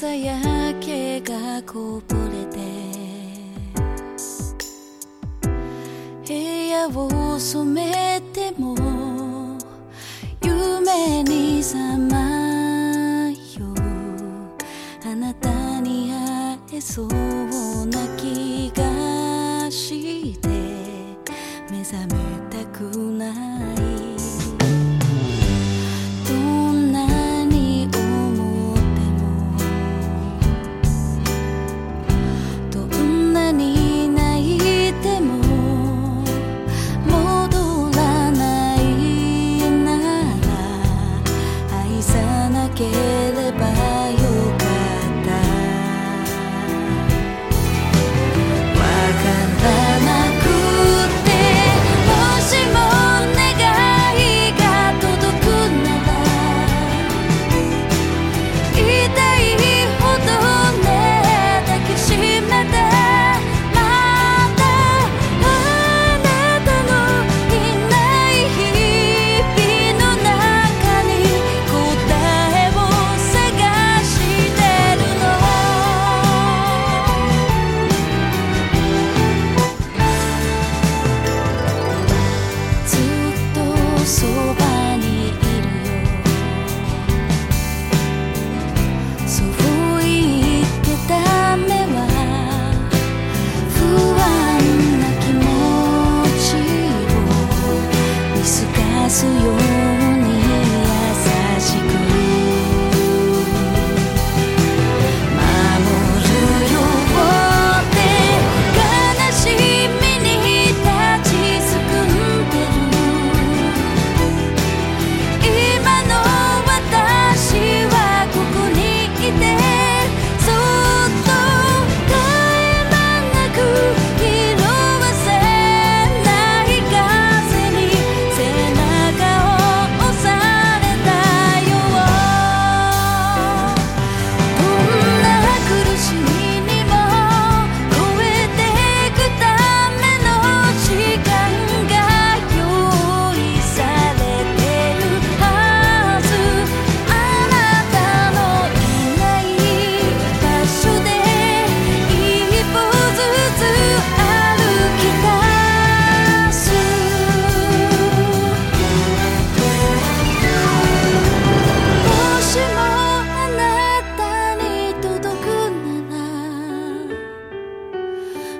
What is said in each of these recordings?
朝焼けがこぼれて部屋を染めても夢にさまよあなたに会えそうな気がして目覚めたくない自由。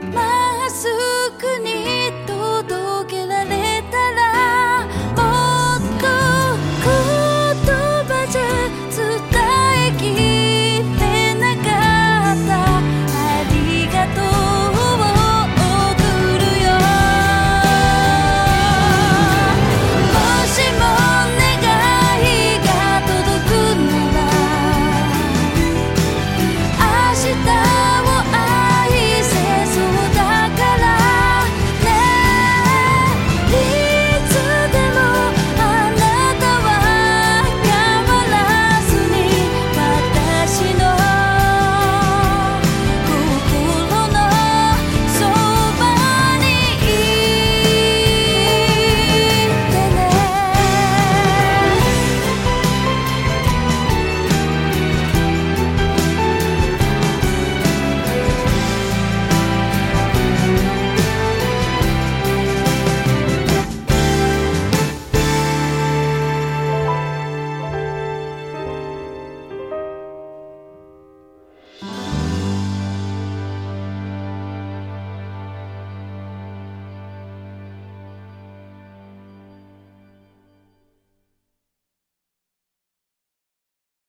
慢